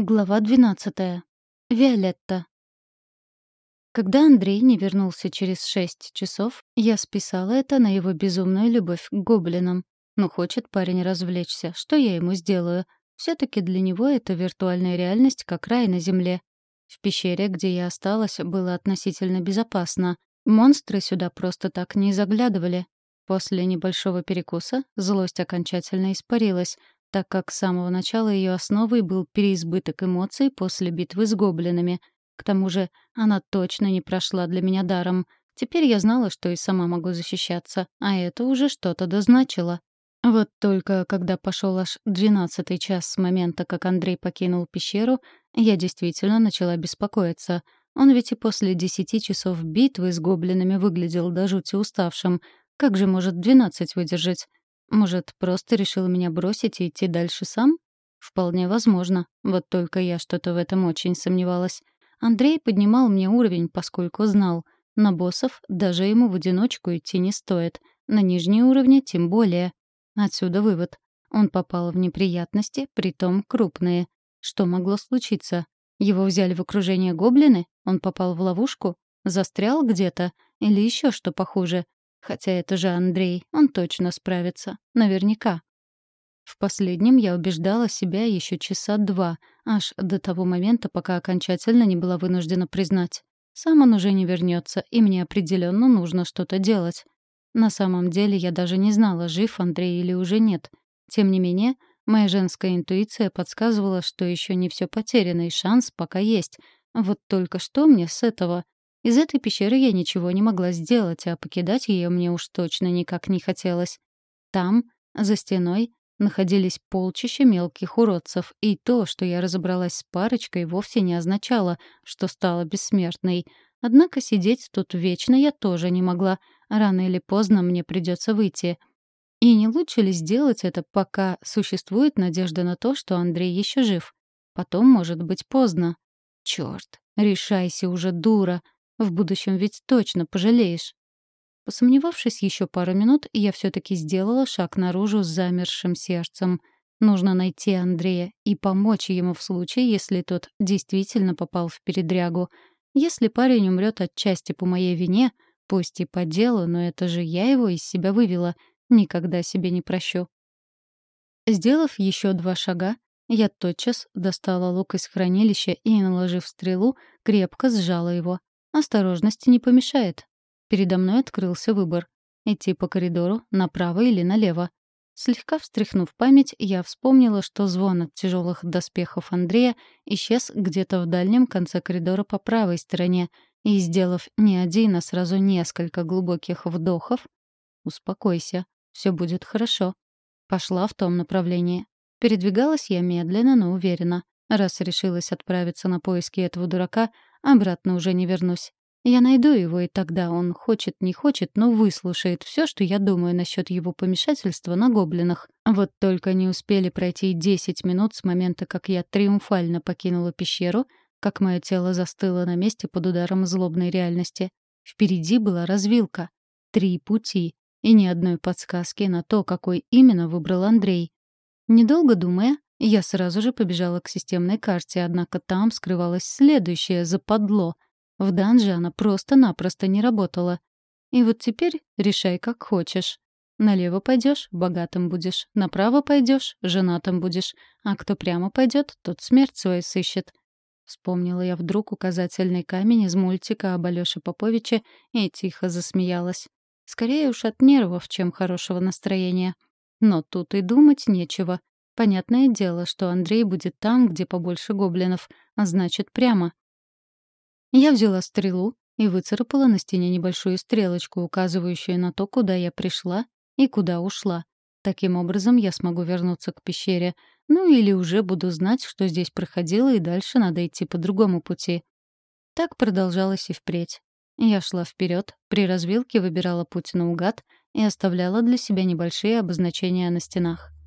Глава 12. Виолетта. Когда Андрей не вернулся через шесть часов, я списала это на его безумную любовь к гоблинам. Ну, хочет парень развлечься, что я ему сделаю? все таки для него это виртуальная реальность, как рай на земле. В пещере, где я осталась, было относительно безопасно. Монстры сюда просто так не заглядывали. После небольшого перекуса злость окончательно испарилась — так как с самого начала ее основой был переизбыток эмоций после битвы с гоблинами. К тому же она точно не прошла для меня даром. Теперь я знала, что и сама могу защищаться, а это уже что-то дозначило. Вот только когда пошел аж двенадцатый час с момента, как Андрей покинул пещеру, я действительно начала беспокоиться. Он ведь и после десяти часов битвы с гоблинами выглядел до жути уставшим. Как же может двенадцать выдержать? Может, просто решил меня бросить и идти дальше сам? Вполне возможно. Вот только я что-то в этом очень сомневалась. Андрей поднимал мне уровень, поскольку знал, на боссов даже ему в одиночку идти не стоит, на нижние уровни тем более. Отсюда вывод. Он попал в неприятности, притом крупные. Что могло случиться? Его взяли в окружение гоблины? Он попал в ловушку? Застрял где-то? Или еще что похуже? Хотя это же Андрей, он точно справится. Наверняка. В последнем я убеждала себя еще часа два, аж до того момента, пока окончательно не была вынуждена признать. Сам он уже не вернется, и мне определенно нужно что-то делать. На самом деле я даже не знала, жив Андрей или уже нет. Тем не менее, моя женская интуиция подсказывала, что еще не все потеряно, и шанс пока есть. Вот только что мне с этого? Из этой пещеры я ничего не могла сделать, а покидать ее мне уж точно никак не хотелось. Там, за стеной, находились полчища мелких уродцев, и то, что я разобралась с парочкой, вовсе не означало, что стала бессмертной. Однако сидеть тут вечно я тоже не могла. Рано или поздно мне придется выйти. И не лучше ли сделать это, пока существует надежда на то, что Андрей еще жив? Потом может быть поздно. Черт, решайся уже, дура. В будущем ведь точно пожалеешь. Посомневавшись еще пару минут, я все-таки сделала шаг наружу с замершим сердцем. Нужно найти Андрея и помочь ему в случае, если тот действительно попал в передрягу. Если парень умрет отчасти по моей вине, пусть и по делу, но это же я его из себя вывела. Никогда себе не прощу. Сделав еще два шага, я тотчас достала лук из хранилища и, наложив стрелу, крепко сжала его. Осторожности не помешает. Передо мной открылся выбор — идти по коридору направо или налево. Слегка встряхнув память, я вспомнила, что звон от тяжелых доспехов Андрея исчез где-то в дальнем конце коридора по правой стороне, и, сделав не один, а сразу несколько глубоких вдохов, «Успокойся, все будет хорошо», пошла в том направлении. Передвигалась я медленно, но уверенно. Раз решилась отправиться на поиски этого дурака, обратно уже не вернусь. Я найду его, и тогда он, хочет не хочет, но выслушает все, что я думаю насчет его помешательства на гоблинах. Вот только не успели пройти десять минут с момента, как я триумфально покинула пещеру, как мое тело застыло на месте под ударом злобной реальности. Впереди была развилка. Три пути. И ни одной подсказки на то, какой именно выбрал Андрей. Недолго думая, я сразу же побежала к системной карте, однако там скрывалось следующее западло. В данже она просто-напросто не работала. И вот теперь решай как хочешь. Налево пойдешь, богатым будешь. Направо пойдешь, женатым будешь. А кто прямо пойдет, тот смерть свою сыщет. Вспомнила я вдруг указательный камень из мультика об Алёше Поповиче и тихо засмеялась. Скорее уж от нервов, чем хорошего настроения. Но тут и думать нечего. Понятное дело, что Андрей будет там, где побольше гоблинов, а значит, прямо. Я взяла стрелу и выцарапала на стене небольшую стрелочку, указывающую на то, куда я пришла и куда ушла. Таким образом, я смогу вернуться к пещере. Ну или уже буду знать, что здесь проходило, и дальше надо идти по другому пути. Так продолжалось и впредь. Я шла вперед, при развилке выбирала путь наугад и оставляла для себя небольшие обозначения на стенах.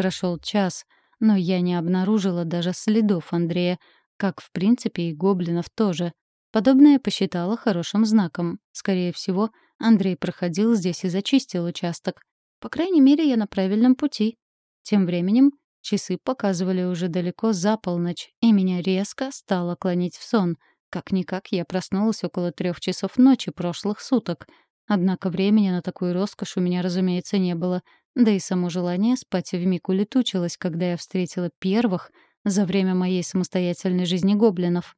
Прошел час, но я не обнаружила даже следов Андрея, как, в принципе, и гоблинов тоже. Подобное посчитала хорошим знаком. Скорее всего, Андрей проходил здесь и зачистил участок. По крайней мере, я на правильном пути. Тем временем Часы показывали уже далеко за полночь, и меня резко стало клонить в сон. Как-никак я проснулась около трех часов ночи прошлых суток. Однако времени на такую роскошь у меня, разумеется, не было. Да и само желание спать вмиг улетучилось, когда я встретила первых за время моей самостоятельной жизни гоблинов.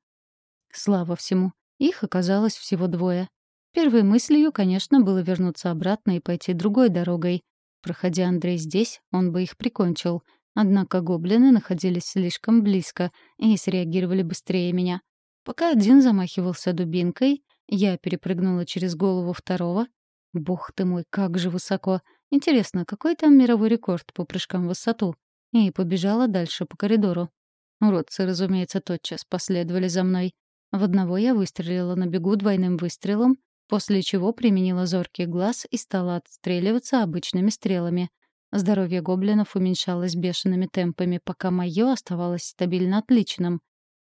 Слава всему, их оказалось всего двое. Первой мыслью, конечно, было вернуться обратно и пойти другой дорогой. Проходя Андрей здесь, он бы их прикончил — Однако гоблины находились слишком близко и среагировали быстрее меня. Пока один замахивался дубинкой, я перепрыгнула через голову второго. Бог ты мой, как же высоко! Интересно, какой там мировой рекорд по прыжкам в высоту? И побежала дальше по коридору. Уродцы, разумеется, тотчас последовали за мной. В одного я выстрелила на бегу двойным выстрелом, после чего применила зоркий глаз и стала отстреливаться обычными стрелами. Здоровье гоблинов уменьшалось бешеными темпами, пока мое оставалось стабильно отличным.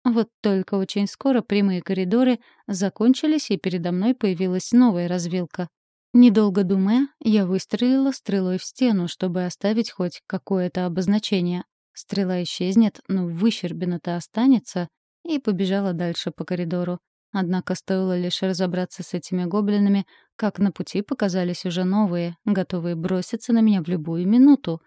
Вот только очень скоро прямые коридоры закончились, и передо мной появилась новая развилка. Недолго думая, я выстрелила стрелой в стену, чтобы оставить хоть какое-то обозначение. Стрела исчезнет, но выщербина-то останется, и побежала дальше по коридору. Однако стоило лишь разобраться с этими гоблинами, как на пути показались уже новые, готовые броситься на меня в любую минуту.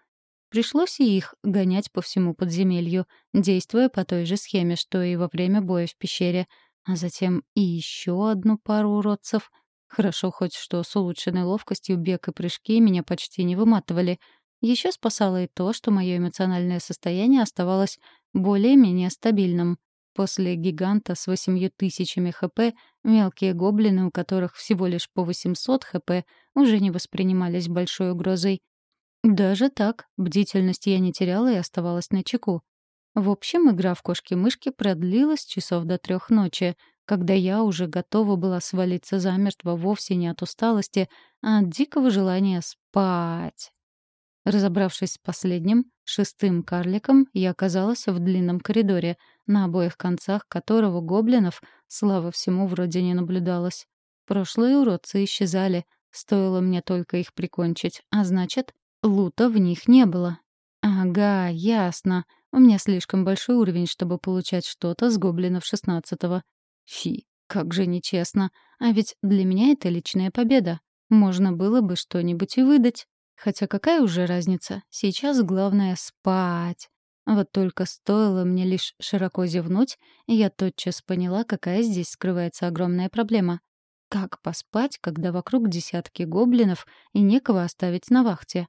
Пришлось и их гонять по всему подземелью, действуя по той же схеме, что и во время боя в пещере, а затем и еще одну пару уродцев. Хорошо хоть что с улучшенной ловкостью бег и прыжки меня почти не выматывали. Еще спасало и то, что мое эмоциональное состояние оставалось более-менее стабильным. После гиганта с восемью тысячами хп мелкие гоблины, у которых всего лишь по 800 хп, уже не воспринимались большой угрозой. Даже так, бдительность я не теряла и оставалась на чеку. В общем, игра в кошки-мышки продлилась часов до трех ночи, когда я уже готова была свалиться замертво вовсе не от усталости, а от дикого желания спать. Разобравшись с последним, шестым карликом, я оказалась в длинном коридоре, на обоих концах которого гоблинов, слава всему, вроде не наблюдалось. Прошлые уродцы исчезали, стоило мне только их прикончить, а значит, лута в них не было. Ага, ясно. У меня слишком большой уровень, чтобы получать что-то с гоблинов шестнадцатого. Фи, как же нечестно. А ведь для меня это личная победа. Можно было бы что-нибудь и выдать. Хотя какая уже разница? Сейчас главное — спать. Вот только стоило мне лишь широко зевнуть, и я тотчас поняла, какая здесь скрывается огромная проблема. Как поспать, когда вокруг десятки гоблинов и некого оставить на вахте?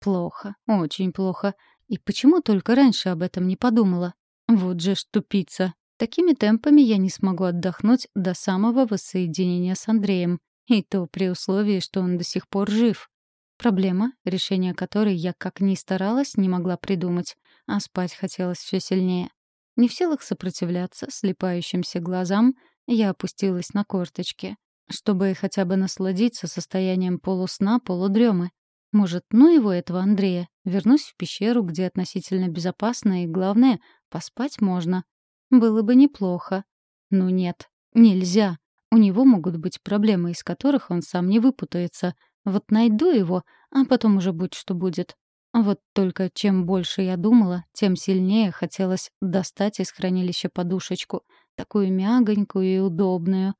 Плохо, очень плохо. И почему только раньше об этом не подумала? Вот же ж тупица. Такими темпами я не смогу отдохнуть до самого воссоединения с Андреем. И то при условии, что он до сих пор жив. Проблема, решение которой я как ни старалась, не могла придумать, а спать хотелось все сильнее. Не в силах сопротивляться слепающимся глазам, я опустилась на корточки, чтобы хотя бы насладиться состоянием полусна, полудремы. Может, ну его этого Андрея, вернусь в пещеру, где относительно безопасно и, главное, поспать можно. Было бы неплохо. Но нет, нельзя. У него могут быть проблемы, из которых он сам не выпутается — вот найду его, а потом уже будь что будет. Вот только чем больше я думала, тем сильнее хотелось достать из хранилища подушечку, такую мягонькую и удобную.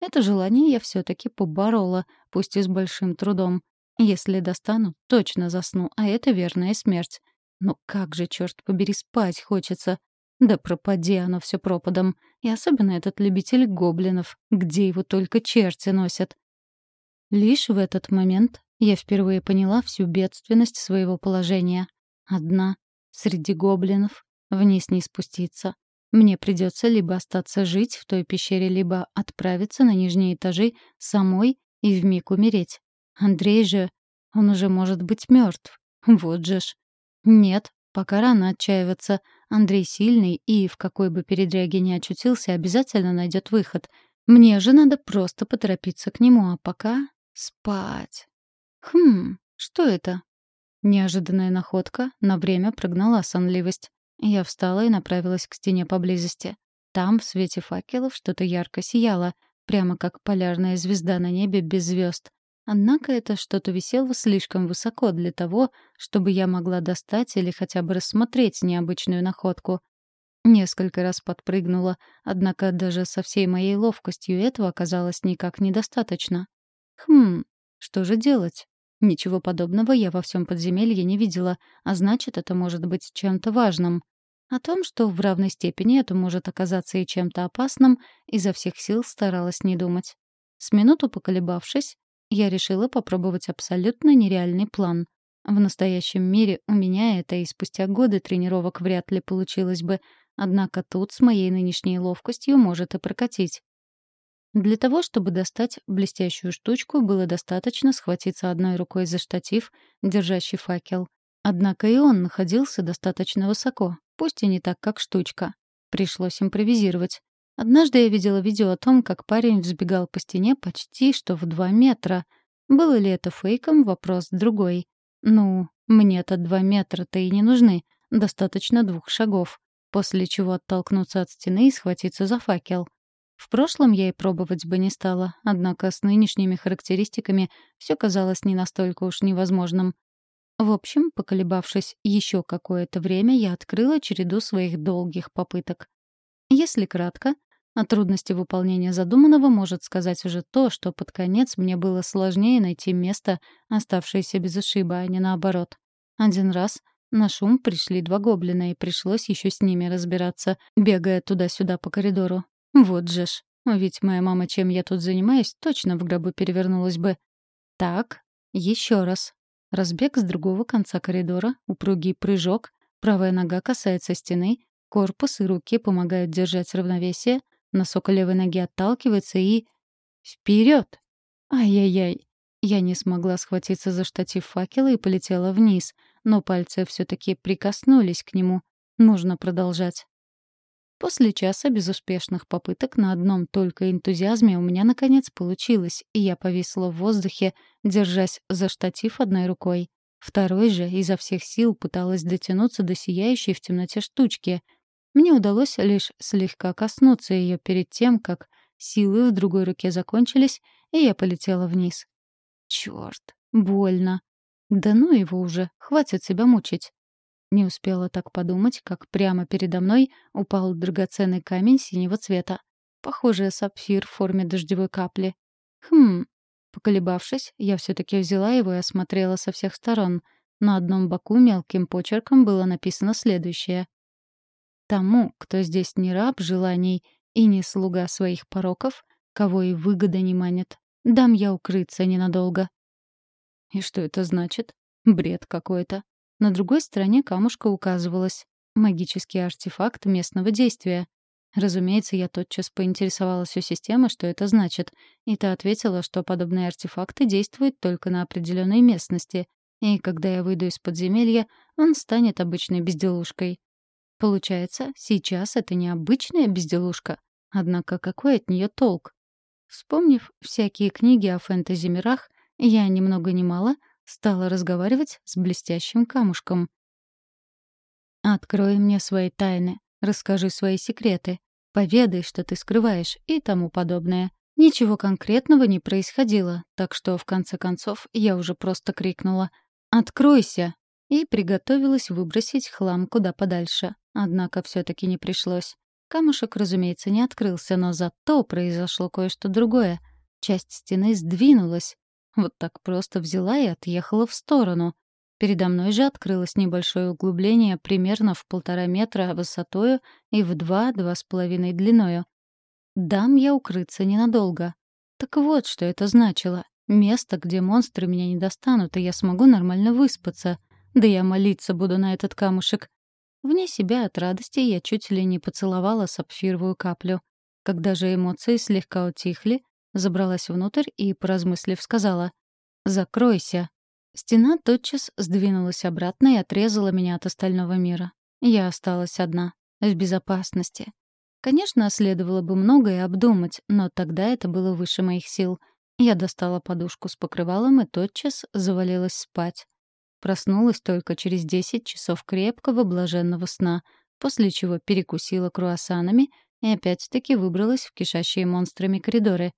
Это желание я все-таки поборола, пусть и с большим трудом. Если достану, точно засну, а это верная смерть. Но как же, черт побери, спать хочется. Да пропади оно все пропадом. И особенно этот любитель гоблинов, где его только черти носят. Лишь в этот момент я впервые поняла всю бедственность своего положения. Одна, среди гоблинов, вниз не спуститься. Мне придется либо остаться жить в той пещере, либо отправиться на нижние этажи самой и вмиг умереть. Андрей же, он уже может быть мертв. Вот же ж. Нет, пока рано отчаиваться. Андрей сильный и, в какой бы передряге ни очутился, обязательно найдет выход. Мне же надо просто поторопиться к нему, а пока Спать. Хм, что это? Неожиданная находка на время прогнала сонливость. Я встала и направилась к стене поблизости. Там, в свете факелов, что-то ярко сияло, прямо как полярная звезда на небе без звезд. Однако это что-то висело слишком высоко для того, чтобы я могла достать или хотя бы рассмотреть необычную находку. Несколько раз подпрыгнула, однако даже со всей моей ловкостью этого оказалось никак недостаточно. Хм, что же делать? Ничего подобного я во всем подземелье не видела, а значит, это может быть чем-то важным. О том, что в равной степени это может оказаться и чем-то опасным, изо всех сил старалась не думать. С минуту поколебавшись, я решила попробовать абсолютно нереальный план. В настоящем мире у меня это и спустя годы тренировок вряд ли получилось бы — Однако тут с моей нынешней ловкостью может и прокатить. Для того, чтобы достать блестящую штучку, было достаточно схватиться одной рукой за штатив, держащий факел. Однако и он находился достаточно высоко, пусть и не так, как штучка. Пришлось импровизировать. Однажды я видела видео о том, как парень взбегал по стене почти что в два метра. Было ли это фейком, вопрос другой. Ну, мне-то два метра-то и не нужны, достаточно двух шагов после чего оттолкнуться от стены и схватиться за факел. В прошлом я и пробовать бы не стала, однако с нынешними характеристиками все казалось не настолько уж невозможным. В общем, поколебавшись еще какое-то время, я открыла череду своих долгих попыток. Если кратко, о трудности выполнения задуманного может сказать уже то, что под конец мне было сложнее найти место, оставшееся без ушиба, а не наоборот. Один раз на шум пришли два гоблина, и пришлось еще с ними разбираться, бегая туда-сюда по коридору. Вот же ж. Ведь моя мама, чем я тут занимаюсь, точно в гробу перевернулась бы. Так, еще раз. Разбег с другого конца коридора, упругий прыжок, правая нога касается стены, корпус и руки помогают держать равновесие, носок левой ноги отталкивается и... Вперед! Ай-яй-яй! Я не смогла схватиться за штатив факела и полетела вниз, но пальцы все-таки прикоснулись к нему. Нужно продолжать. После часа безуспешных попыток на одном только энтузиазме у меня наконец получилось, и я повисла в воздухе, держась за штатив одной рукой. Второй же изо всех сил пыталась дотянуться до сияющей в темноте штучки. Мне удалось лишь слегка коснуться ее перед тем, как силы в другой руке закончились, и я полетела вниз. Черт, больно. Да ну его уже, хватит себя мучить. Не успела так подумать, как прямо передо мной упал драгоценный камень синего цвета. Похожий сапфир в форме дождевой капли. Хм. Поколебавшись, я все-таки взяла его и осмотрела со всех сторон. На одном боку мелким почерком было написано следующее. «Тому, кто здесь не раб желаний и не слуга своих пороков, кого и выгода не манит, Дам я укрыться ненадолго. И что это значит? Бред какой-то. На другой стороне камушка указывалась. Магический артефакт местного действия. Разумеется, я тотчас поинтересовалась у системы, что это значит, и та ответила, что подобные артефакты действуют только на определенной местности, и когда я выйду из подземелья, он станет обычной безделушкой. Получается, сейчас это не обычная безделушка, однако какой от нее толк? Вспомнив всякие книги о фэнтези-мирах, я ни много ни мало стала разговаривать с блестящим камушком. «Открой мне свои тайны, расскажи свои секреты, поведай, что ты скрываешь» и тому подобное. Ничего конкретного не происходило, так что, в конце концов, я уже просто крикнула «Откройся!» И приготовилась выбросить хлам куда подальше. Однако все таки не пришлось. Камушек, разумеется, не открылся, но зато произошло кое-что другое. Часть стены сдвинулась. Вот так просто взяла и отъехала в сторону. Передо мной же открылось небольшое углубление примерно в полтора метра высотою и в два-два с половиной длиною. Дам я укрыться ненадолго. Так вот, что это значило. Место, где монстры меня не достанут, и я смогу нормально выспаться. Да я молиться буду на этот камушек. Вне себя от радости я чуть ли не поцеловала сапфировую каплю. Когда же эмоции слегка утихли, забралась внутрь и, поразмыслив, сказала «Закройся». Стена тотчас сдвинулась обратно и отрезала меня от остального мира. Я осталась одна, в безопасности. Конечно, следовало бы многое обдумать, но тогда это было выше моих сил. Я достала подушку с покрывалом и тотчас завалилась спать. Проснулась только через 10 часов крепкого блаженного сна, после чего перекусила круассанами и опять-таки выбралась в кишащие монстрами коридоры.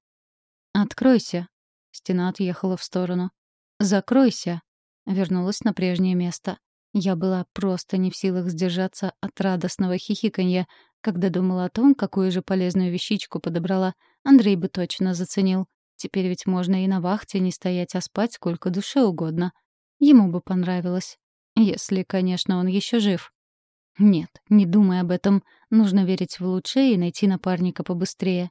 «Откройся!» Стена отъехала в сторону. «Закройся!» Вернулась на прежнее место. Я была просто не в силах сдержаться от радостного хихиканья, когда думала о том, какую же полезную вещичку подобрала. Андрей бы точно заценил. Теперь ведь можно и на вахте не стоять, а спать сколько душе угодно. Ему бы понравилось. Если, конечно, он еще жив. Нет, не думай об этом. Нужно верить в лучшее и найти напарника побыстрее.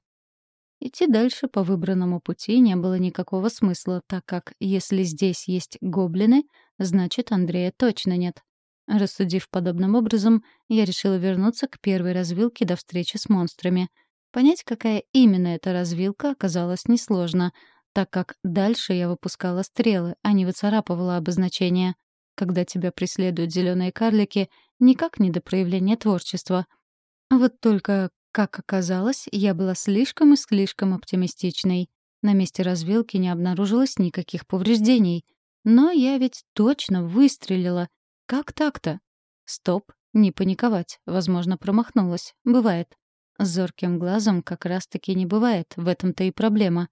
Идти дальше по выбранному пути не было никакого смысла, так как если здесь есть гоблины, значит, Андрея точно нет. Рассудив подобным образом, я решила вернуться к первой развилке до встречи с монстрами. Понять, какая именно эта развилка, оказалось несложно, так как дальше я выпускала стрелы, а не выцарапывала обозначения. Когда тебя преследуют зеленые карлики, никак не до проявления творчества. Вот только, как оказалось, я была слишком и слишком оптимистичной. На месте развилки не обнаружилось никаких повреждений. Но я ведь точно выстрелила. Как так-то? Стоп, не паниковать. Возможно, промахнулась. Бывает. С зорким глазом как раз-таки не бывает. В этом-то и проблема.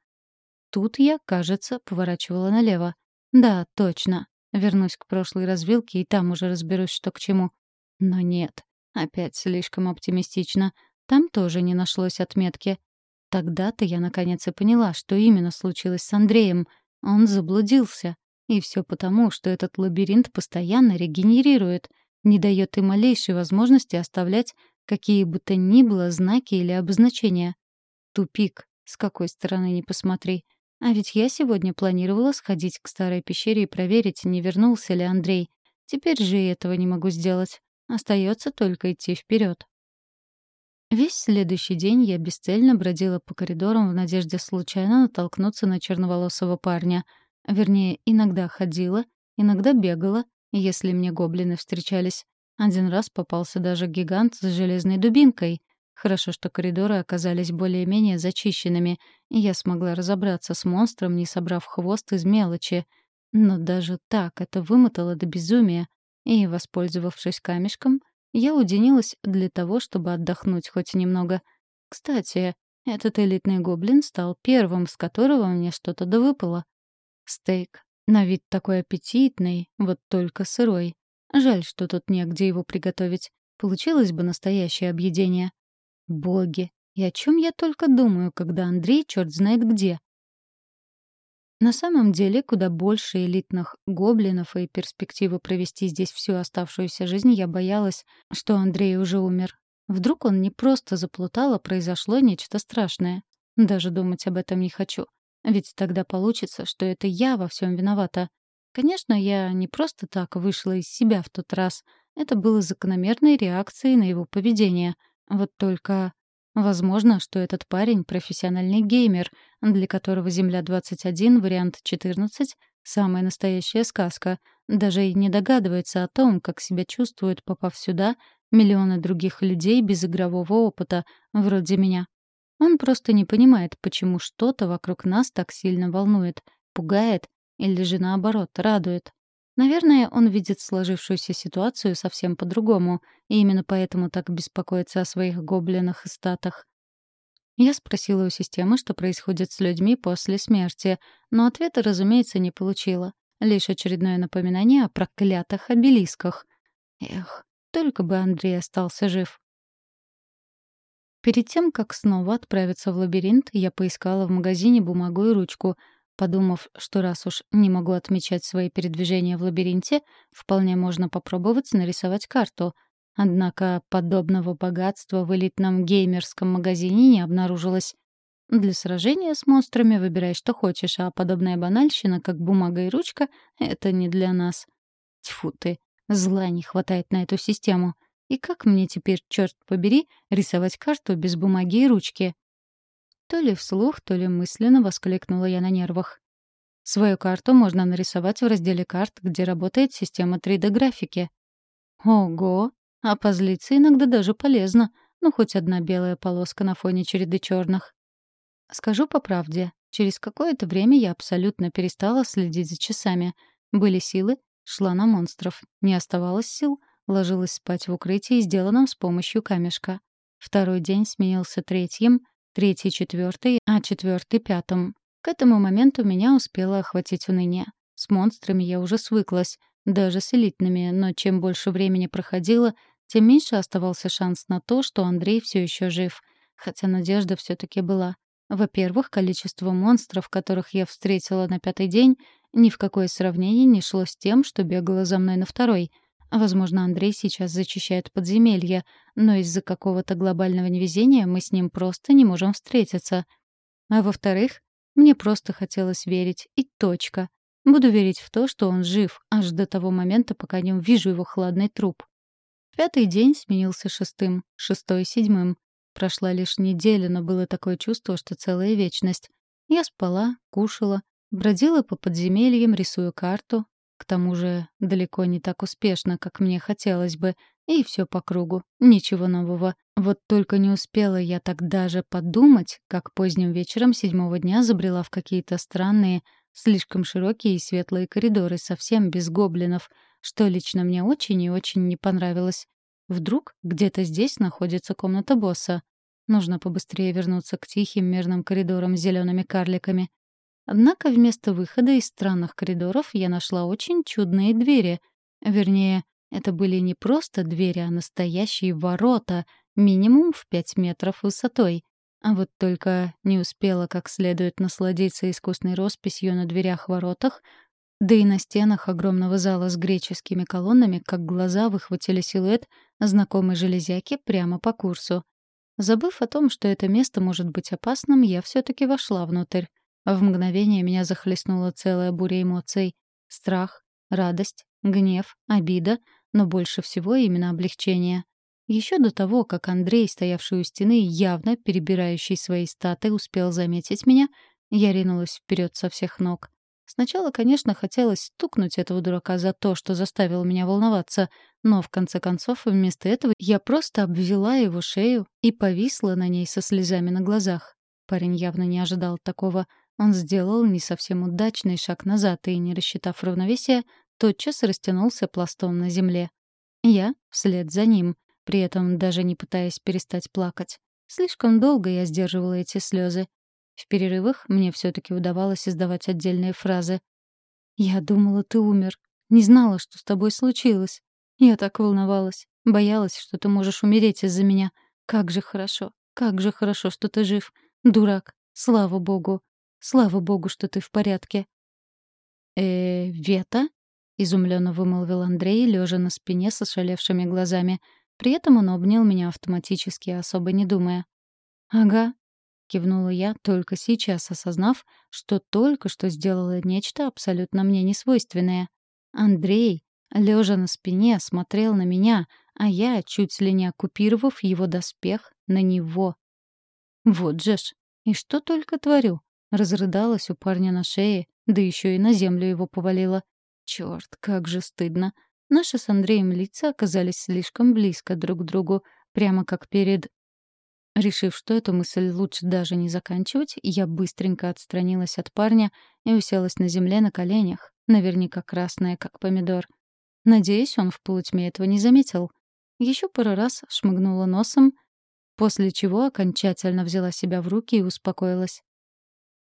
Тут я, кажется, поворачивала налево. Да, точно. Вернусь к прошлой развилке и там уже разберусь, что к чему. Но нет, опять слишком оптимистично. Там тоже не нашлось отметки. Тогда-то я наконец и поняла, что именно случилось с Андреем. Он заблудился. И все потому, что этот лабиринт постоянно регенерирует, не дает и малейшей возможности оставлять какие бы то ни было знаки или обозначения. Тупик, с какой стороны ни посмотри. А ведь я сегодня планировала сходить к старой пещере и проверить, не вернулся ли Андрей. Теперь же и этого не могу сделать. Остается только идти вперед. Весь следующий день я бесцельно бродила по коридорам в надежде случайно натолкнуться на черноволосого парня. Вернее, иногда ходила, иногда бегала, если мне гоблины встречались. Один раз попался даже гигант с железной дубинкой. Хорошо, что коридоры оказались более-менее зачищенными, и я смогла разобраться с монстром, не собрав хвост из мелочи. Но даже так это вымотало до безумия, и, воспользовавшись камешком, я уединилась для того, чтобы отдохнуть хоть немного. Кстати, этот элитный гоблин стал первым, с которого мне что-то довыпало. Стейк. На вид такой аппетитный, вот только сырой. Жаль, что тут негде его приготовить. Получилось бы настоящее объедение. Боги, и о чем я только думаю, когда Андрей черт знает где. На самом деле, куда больше элитных гоблинов и перспективы провести здесь всю оставшуюся жизнь я боялась, что Андрей уже умер. Вдруг он не просто заплутал, а произошло нечто страшное. Даже думать об этом не хочу. Ведь тогда получится, что это я во всем виновата. Конечно, я не просто так вышла из себя в тот раз. Это было закономерной реакцией на его поведение — вот только... Возможно, что этот парень — профессиональный геймер, для которого «Земля-21» вариант 14 — самая настоящая сказка, даже и не догадывается о том, как себя чувствуют, попав сюда, миллионы других людей без игрового опыта, вроде меня. Он просто не понимает, почему что-то вокруг нас так сильно волнует, пугает или же наоборот радует. Наверное, он видит сложившуюся ситуацию совсем по-другому, и именно поэтому так беспокоится о своих гоблинах и статах. Я спросила у системы, что происходит с людьми после смерти, но ответа, разумеется, не получила. Лишь очередное напоминание о проклятых обелисках. Эх, только бы Андрей остался жив. Перед тем, как снова отправиться в лабиринт, я поискала в магазине бумагу и ручку — подумав, что раз уж не могу отмечать свои передвижения в лабиринте, вполне можно попробовать нарисовать карту. Однако подобного богатства в элитном геймерском магазине не обнаружилось. Для сражения с монстрами выбирай, что хочешь, а подобная банальщина, как бумага и ручка, — это не для нас. Тьфу ты, зла не хватает на эту систему. И как мне теперь, черт побери, рисовать карту без бумаги и ручки? То ли вслух, то ли мысленно воскликнула я на нервах. Свою карту можно нарисовать в разделе карт, где работает система 3D-графики. Ого! А позлиться иногда даже полезно. Ну, хоть одна белая полоска на фоне череды черных. Скажу по правде, через какое-то время я абсолютно перестала следить за часами. Были силы — шла на монстров. Не оставалось сил — ложилась спать в укрытии, сделанном с помощью камешка. Второй день сменился третьим, третий — четвертый, а четвертый — пятым. К этому моменту меня успело охватить уныние. С монстрами я уже свыклась, даже с элитными, но чем больше времени проходило, тем меньше оставался шанс на то, что Андрей все еще жив. Хотя надежда все таки была. Во-первых, количество монстров, которых я встретила на пятый день, ни в какое сравнение не шло с тем, что бегало за мной на второй. Возможно, Андрей сейчас зачищает подземелье, но из-за какого-то глобального невезения мы с ним просто не можем встретиться. А во-вторых, мне просто хотелось верить, и точка. Буду верить в то, что он жив, аж до того момента, пока не увижу его хладный труп. Пятый день сменился шестым, шестой — седьмым. Прошла лишь неделя, но было такое чувство, что целая вечность. Я спала, кушала, бродила по подземельям, рисуя карту, к тому же далеко не так успешно, как мне хотелось бы, и все по кругу, ничего нового. Вот только не успела я так даже подумать, как поздним вечером седьмого дня забрела в какие-то странные, слишком широкие и светлые коридоры, совсем без гоблинов, что лично мне очень и очень не понравилось. Вдруг где-то здесь находится комната босса. Нужно побыстрее вернуться к тихим мирным коридорам с зелеными карликами. Однако вместо выхода из странных коридоров я нашла очень чудные двери. Вернее, это были не просто двери, а настоящие ворота, минимум в пять метров высотой. А вот только не успела как следует насладиться искусной росписью на дверях-воротах, да и на стенах огромного зала с греческими колоннами, как глаза выхватили силуэт знакомой железяки прямо по курсу. Забыв о том, что это место может быть опасным, я все таки вошла внутрь. В мгновение меня захлестнула целая буря эмоций. Страх, радость, гнев, обида, но больше всего именно облегчение. Еще до того, как Андрей, стоявший у стены, явно перебирающий свои статы, успел заметить меня, я ринулась вперед со всех ног. Сначала, конечно, хотелось стукнуть этого дурака за то, что заставил меня волноваться, но в конце концов вместо этого я просто обвела его шею и повисла на ней со слезами на глазах. Парень явно не ожидал такого. Он сделал не совсем удачный шаг назад и, не рассчитав равновесия, тотчас растянулся пластом на земле. Я вслед за ним, при этом даже не пытаясь перестать плакать. Слишком долго я сдерживала эти слезы. В перерывах мне все-таки удавалось издавать отдельные фразы. «Я думала, ты умер. Не знала, что с тобой случилось. Я так волновалась. Боялась, что ты можешь умереть из-за меня. Как же хорошо. Как же хорошо, что ты жив. Дурак. Слава богу. Слава богу, что ты в порядке». «Э, Вета?» — изумленно вымолвил Андрей, лежа на спине с ошалевшими глазами. При этом он обнял меня автоматически, особо не думая. «Ага, кивнула я, только сейчас осознав, что только что сделала нечто абсолютно мне несвойственное. Андрей, лежа на спине, смотрел на меня, а я, чуть ли не оккупировав его доспех, на него. Вот же ж, и что только творю. Разрыдалась у парня на шее, да еще и на землю его повалила. Черт, как же стыдно. Наши с Андреем лица оказались слишком близко друг к другу, прямо как перед Решив, что эту мысль лучше даже не заканчивать, я быстренько отстранилась от парня и уселась на земле на коленях, наверняка красная, как помидор. Надеюсь, он в полутьме этого не заметил. Еще пару раз шмыгнула носом, после чего окончательно взяла себя в руки и успокоилась.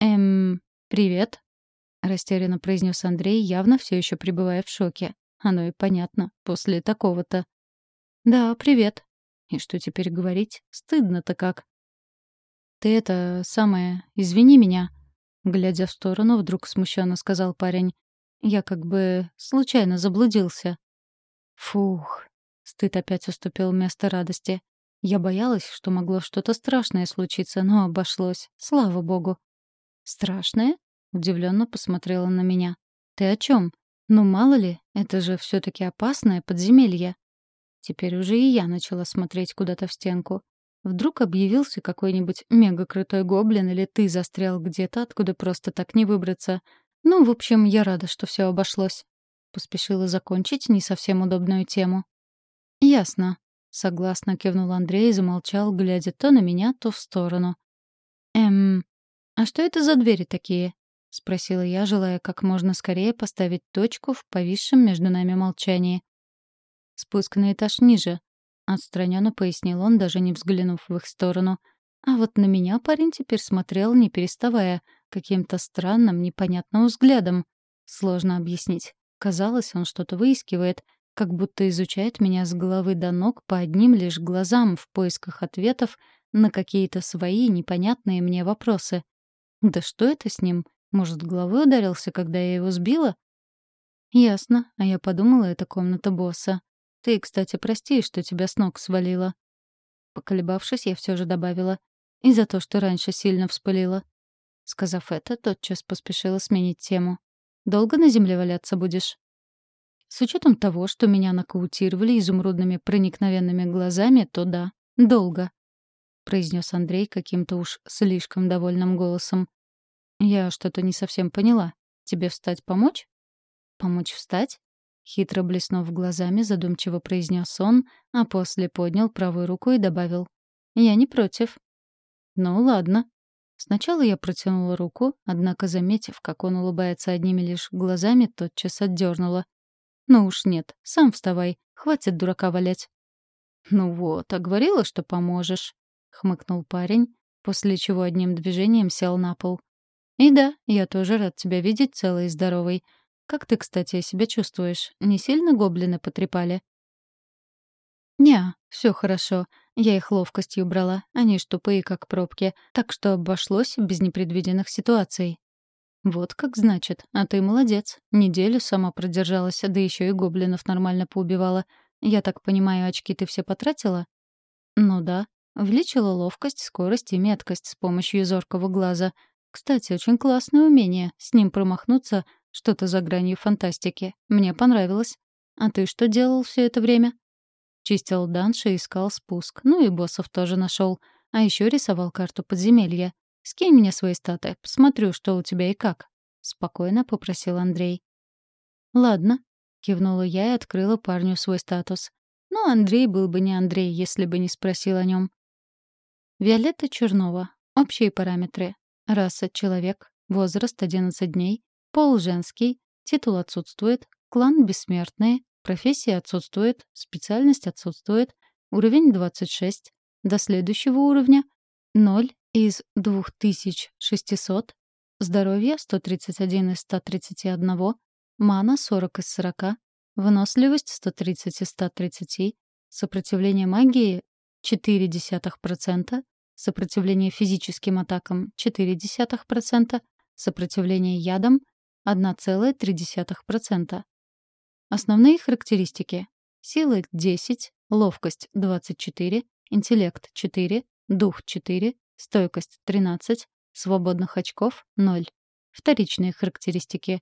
«Эм, привет», — растерянно произнес Андрей, явно все еще пребывая в шоке. Оно и понятно, после такого-то. «Да, привет», и что теперь говорить? Стыдно-то как. «Ты это самое, извини меня», — глядя в сторону, вдруг смущенно сказал парень. «Я как бы случайно заблудился». Фух, стыд опять уступил место радости. Я боялась, что могло что-то страшное случиться, но обошлось, слава богу. «Страшное?» — удивленно посмотрела на меня. «Ты о чем? Ну, мало ли, это же все таки опасное подземелье». Теперь уже и я начала смотреть куда-то в стенку. Вдруг объявился какой-нибудь мега-крутой гоблин или ты застрял где-то, откуда просто так не выбраться. Ну, в общем, я рада, что все обошлось. Поспешила закончить не совсем удобную тему. «Ясно», — согласно кивнул Андрей и замолчал, глядя то на меня, то в сторону. «Эм, а что это за двери такие?» — спросила я, желая как можно скорее поставить точку в повисшем между нами молчании. Спуск на этаж ниже», — отстраненно пояснил он, даже не взглянув в их сторону. А вот на меня парень теперь смотрел, не переставая, каким-то странным, непонятным взглядом. Сложно объяснить. Казалось, он что-то выискивает, как будто изучает меня с головы до ног по одним лишь глазам в поисках ответов на какие-то свои непонятные мне вопросы. Да что это с ним? Может, головой ударился, когда я его сбила? Ясно, а я подумала, это комната босса. Ты, кстати, прости, что тебя с ног свалила. Поколебавшись, я все же добавила. И за то, что раньше сильно вспылила. Сказав это, тотчас поспешила сменить тему. «Долго на земле валяться будешь?» С учетом того, что меня нокаутировали изумрудными проникновенными глазами, то да, долго. — произнес Андрей каким-то уж слишком довольным голосом. «Я что-то не совсем поняла. Тебе встать помочь?» «Помочь встать?» Хитро блеснув глазами, задумчиво произнес он, а после поднял правую руку и добавил. «Я не против». «Ну, ладно». Сначала я протянула руку, однако, заметив, как он улыбается одними лишь глазами, тотчас отдернула. «Ну уж нет, сам вставай, хватит дурака валять». «Ну вот, а говорила, что поможешь». — хмыкнул парень, после чего одним движением сел на пол. «И да, я тоже рад тебя видеть целой и здоровой. Как ты, кстати, себя чувствуешь? Не сильно гоблины потрепали?» «Не, все хорошо. Я их ловкостью брала. Они ж тупые, как пробки. Так что обошлось без непредвиденных ситуаций». «Вот как значит. А ты молодец. Неделю сама продержалась, да еще и гоблинов нормально поубивала. Я так понимаю, очки ты все потратила?» «Ну да. Вличила ловкость, скорость и меткость с помощью зоркого глаза. Кстати, очень классное умение. С ним промахнуться — что-то за гранью фантастики. Мне понравилось. А ты что делал все это время? Чистил данши и искал спуск. Ну и боссов тоже нашел. А еще рисовал карту подземелья. Скинь мне свои статы, посмотрю, что у тебя и как. Спокойно попросил Андрей. Ладно, кивнула я и открыла парню свой статус. Но Андрей был бы не Андрей, если бы не спросил о нем. Виолетта Чернова. Общие параметры. Раса — человек. Возраст — 11 дней. Пол — женский. Титул отсутствует. Клан — бессмертные. Профессия отсутствует. Специальность отсутствует. Уровень — 26. До следующего уровня — 0 из 2600. Здоровье — 131 из 131. Мана — 40 из 40. Выносливость — 130 из 130. Сопротивление магии — 0,4% сопротивление физическим атакам — 0,4%, сопротивление ядам — 1,3%. Основные характеристики. Сила — 10, ловкость — 24, интеллект — 4, дух — 4, стойкость — 13, свободных очков — 0. Вторичные характеристики.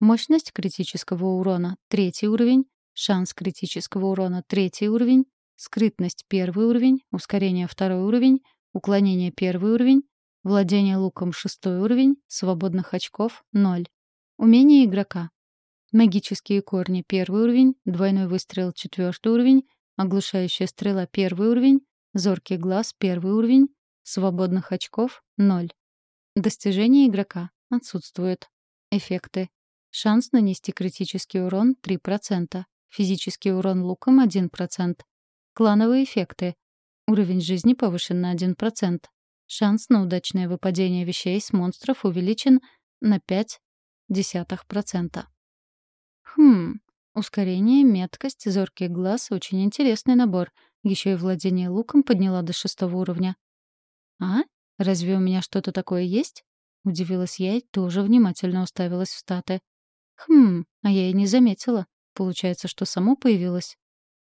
Мощность критического урона — третий уровень, шанс критического урона — третий уровень, скрытность — первый уровень, ускорение — второй уровень, Уклонение — первый уровень. Владение луком — шестой уровень. Свободных очков — ноль. Умение игрока. Магические корни — первый уровень. Двойной выстрел — четвертый уровень. Оглушающая стрела — первый уровень. Зоркий глаз — первый уровень. Свободных очков — ноль. Достижения игрока отсутствуют. Эффекты. Шанс нанести критический урон — 3%. Физический урон луком — 1%. Клановые эффекты. Уровень жизни повышен на 1%. Шанс на удачное выпадение вещей с монстров увеличен на 0,5%. Хм, ускорение, меткость, зоркий глаз — очень интересный набор. Еще и владение луком подняла до шестого уровня. «А? Разве у меня что-то такое есть?» Удивилась я и тоже внимательно уставилась в статы. «Хм, а я и не заметила. Получается, что само появилось?»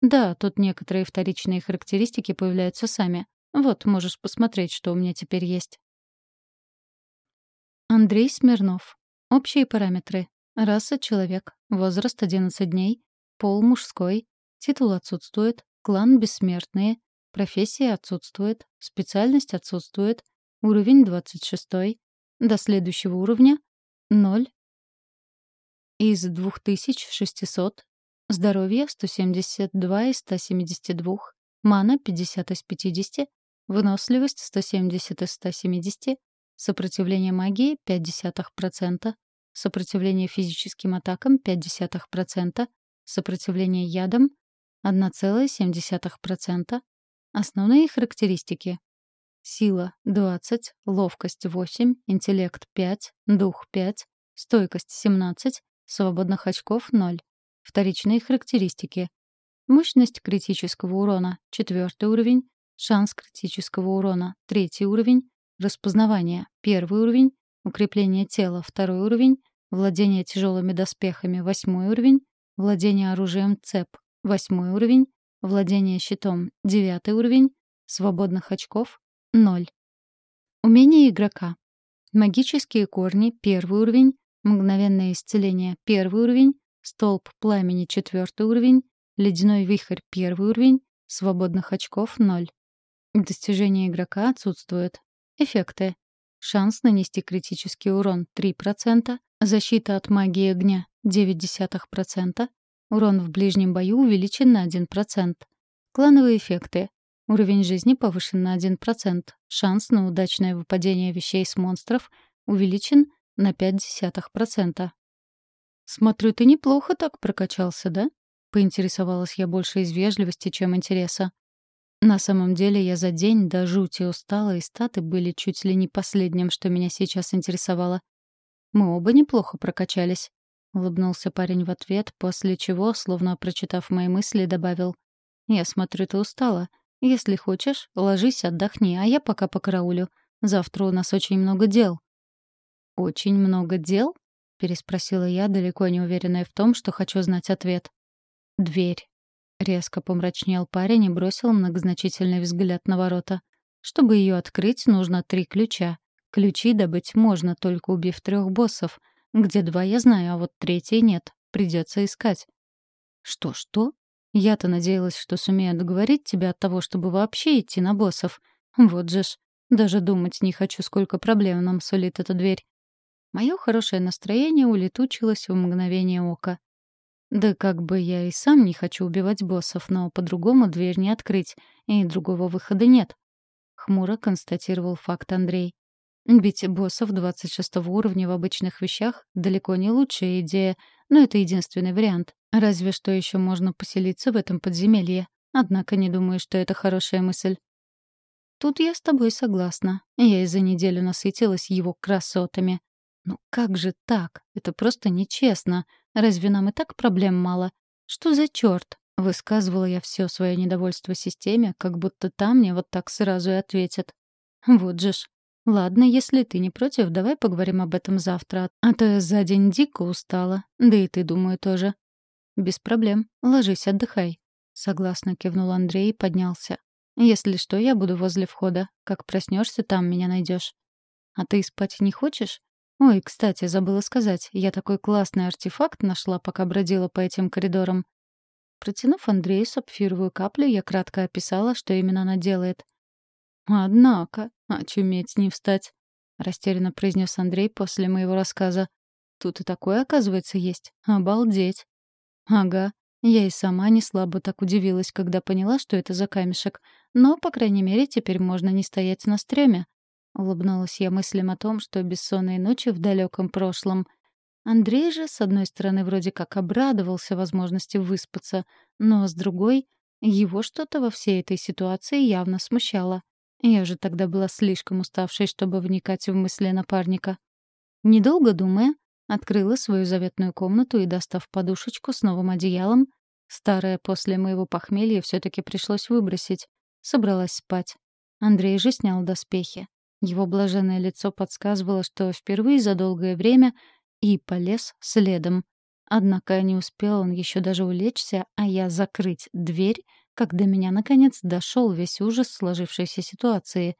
Да, тут некоторые вторичные характеристики появляются сами. Вот, можешь посмотреть, что у меня теперь есть. Андрей Смирнов. Общие параметры. Раса — человек. Возраст — 11 дней. Пол — мужской. Титул отсутствует. Клан — бессмертные. Профессия отсутствует. Специальность отсутствует. Уровень — 26. До следующего уровня — 0 из 2600. Здоровье — 172 из 172. Мана — 50 из 50. Выносливость — 170 из 170. Сопротивление магии — 0,5%. Сопротивление физическим атакам — 0,5%. Сопротивление ядам — 1,7%. Основные характеристики. Сила — 20, ловкость — 8, интеллект — 5, дух — 5, стойкость — 17, свободных очков — 0. Вторичные характеристики. Мощность критического урона — 4 уровень, шанс критического урона — 3 уровень, распознавание — 1 уровень, укрепление тела — 2 уровень, владение тяжелыми доспехами — 8 уровень, владение оружием цеп — 8 уровень, владение щитом — 9 уровень, свободных очков — 0. Умение игрока. Магические корни — 1 уровень, мгновенное исцеление — 1 уровень, столб пламени — 4 уровень, ледяной вихрь — 1 уровень, свободных очков — 0. Достижения игрока отсутствуют. Эффекты. Шанс нанести критический урон 3%, защита от магии огня 0,9%, урон в ближнем бою увеличен на 1%. Клановые эффекты. Уровень жизни повышен на 1%, шанс на удачное выпадение вещей с монстров увеличен на 0,5%. «Смотрю, ты неплохо так прокачался, да?» — поинтересовалась я больше из вежливости, чем интереса. На самом деле я за день до жути устала, и статы были чуть ли не последним, что меня сейчас интересовало. Мы оба неплохо прокачались. Улыбнулся парень в ответ, после чего, словно прочитав мои мысли, добавил. «Я смотрю, ты устала. Если хочешь, ложись, отдохни, а я пока покараулю. Завтра у нас очень много дел». «Очень много дел?» — переспросила я, далеко не уверенная в том, что хочу знать ответ. «Дверь», Резко помрачнел парень и бросил многозначительный взгляд на ворота. Чтобы ее открыть, нужно три ключа. Ключи добыть можно, только убив трех боссов. Где два я знаю, а вот третий нет. Придется искать. Что-что? Я-то надеялась, что сумею отговорить тебя от того, чтобы вообще идти на боссов. Вот же ж. Даже думать не хочу, сколько проблем нам сулит эта дверь. Мое хорошее настроение улетучилось в мгновение ока. Да как бы я и сам не хочу убивать боссов, но по-другому дверь не открыть, и другого выхода нет. Хмуро констатировал факт Андрей. Бить боссов 26 уровня в обычных вещах далеко не лучшая идея, но это единственный вариант. Разве что еще можно поселиться в этом подземелье. Однако не думаю, что это хорошая мысль. Тут я с тобой согласна. Я и за неделю насытилась его красотами. Ну как же так? Это просто нечестно. Разве нам и так проблем мало? Что за черт? Высказывала я все свое недовольство системе, как будто там мне вот так сразу и ответят. Вот же ж. Ладно, если ты не против, давай поговорим об этом завтра, а то я за день дико устала. Да и ты, думаю, тоже. Без проблем. Ложись, отдыхай. Согласно кивнул Андрей и поднялся. Если что, я буду возле входа. Как проснешься, там меня найдешь. А ты спать не хочешь? Ой, кстати, забыла сказать, я такой классный артефакт нашла, пока бродила по этим коридорам. Протянув Андрею сапфировую каплю, я кратко описала, что именно она делает. «Однако, очуметь не встать», — растерянно произнес Андрей после моего рассказа. «Тут и такое, оказывается, есть. Обалдеть!» «Ага, я и сама не слабо так удивилась, когда поняла, что это за камешек. Но, по крайней мере, теперь можно не стоять на стреме. Улыбнулась я мыслям о том, что бессонные ночи в далеком прошлом. Андрей же, с одной стороны, вроде как обрадовался возможности выспаться, но с другой, его что-то во всей этой ситуации явно смущало. Я же тогда была слишком уставшей, чтобы вникать в мысли напарника. Недолго думая, открыла свою заветную комнату и, достав подушечку с новым одеялом, старое после моего похмелья все таки пришлось выбросить, собралась спать. Андрей же снял доспехи. Его блаженное лицо подсказывало, что впервые за долгое время и полез следом. Однако не успел он еще даже улечься, а я закрыть дверь, когда меня наконец дошел весь ужас сложившейся ситуации.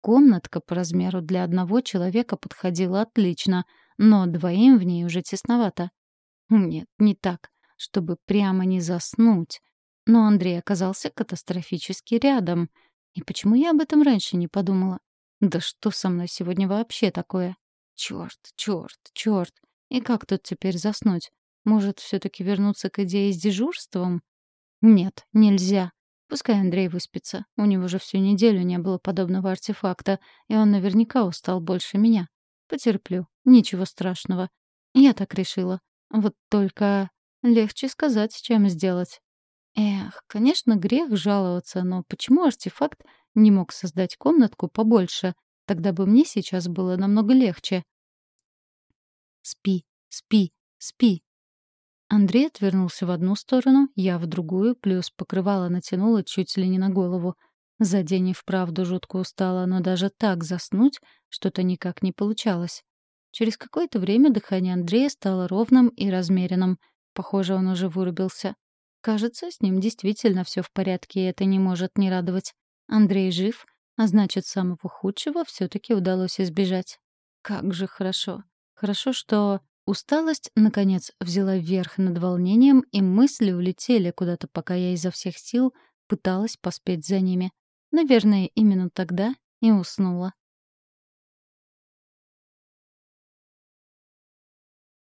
Комнатка по размеру для одного человека подходила отлично, но двоим в ней уже тесновато. Нет, не так, чтобы прямо не заснуть. Но Андрей оказался катастрофически рядом. И почему я об этом раньше не подумала? Да что со мной сегодня вообще такое? Чёрт, чёрт, чёрт. И как тут теперь заснуть? Может, все таки вернуться к идее с дежурством? Нет, нельзя. Пускай Андрей выспится. У него же всю неделю не было подобного артефакта, и он наверняка устал больше меня. Потерплю. Ничего страшного. Я так решила. Вот только легче сказать, чем сделать. Эх, конечно, грех жаловаться, но почему артефакт Не мог создать комнатку побольше. Тогда бы мне сейчас было намного легче. «Спи, спи, спи», Андрей отвернулся в одну сторону, я в другую, плюс покрывало натянуло чуть ли не на голову. За день и вправду жутко устала, но даже так заснуть что-то никак не получалось. Через какое-то время дыхание Андрея стало ровным и размеренным. Похоже, он уже вырубился. Кажется, с ним действительно все в порядке, и это не может не радовать. Андрей жив, а значит, самого худшего все таки удалось избежать. Как же хорошо. Хорошо, что Усталость, наконец, взяла верх над волнением, и мысли улетели куда-то, пока я изо всех сил пыталась поспеть за ними. Наверное, именно тогда и уснула.